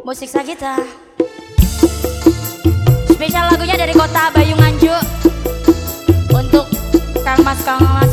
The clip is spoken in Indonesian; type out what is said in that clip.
Musik Sagita. Spesial lagunya dari kota Bayu Nganjuk. Untuk Kang Mas Kang Mas.